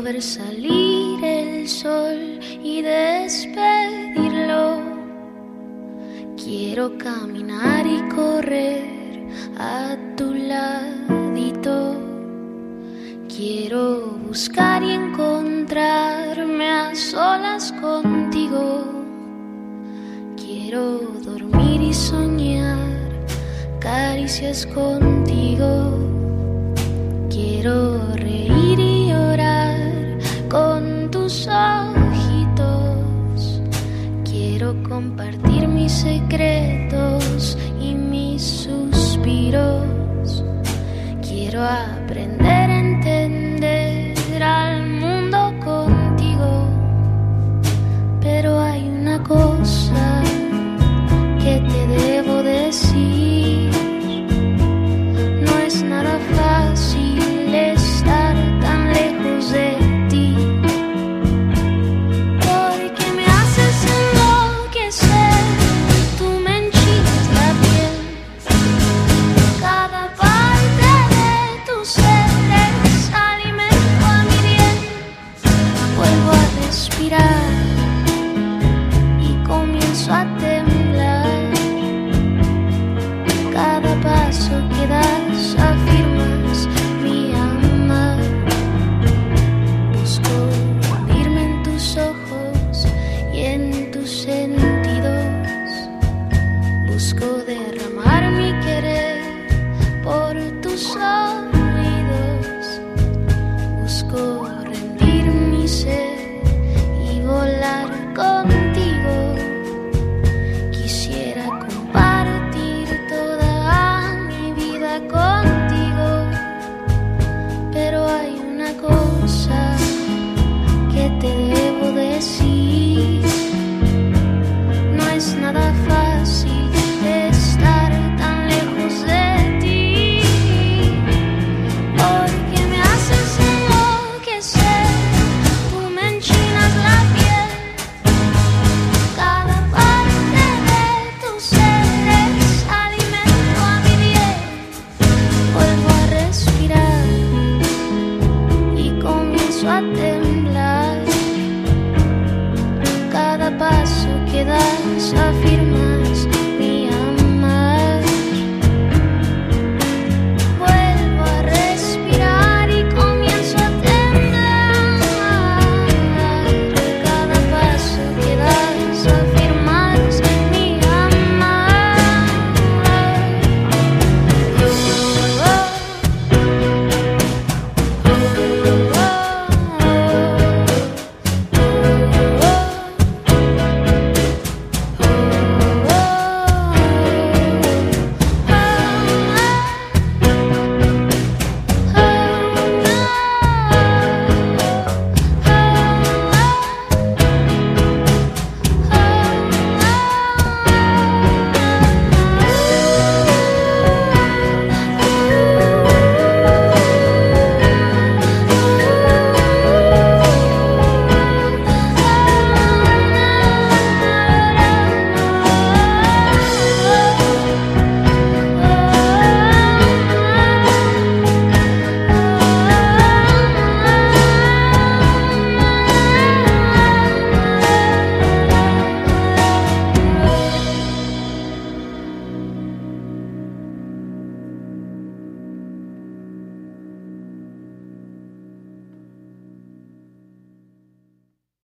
Quiero ver salir el sol y despedirlo. Quiero caminar y correr a tu ladito. Quiero buscar y encontrarme a solas contigo. Quiero dormir y soñar caricias contigo Quiero compartir mis secretos y mis suspiros. Quiero aprender. so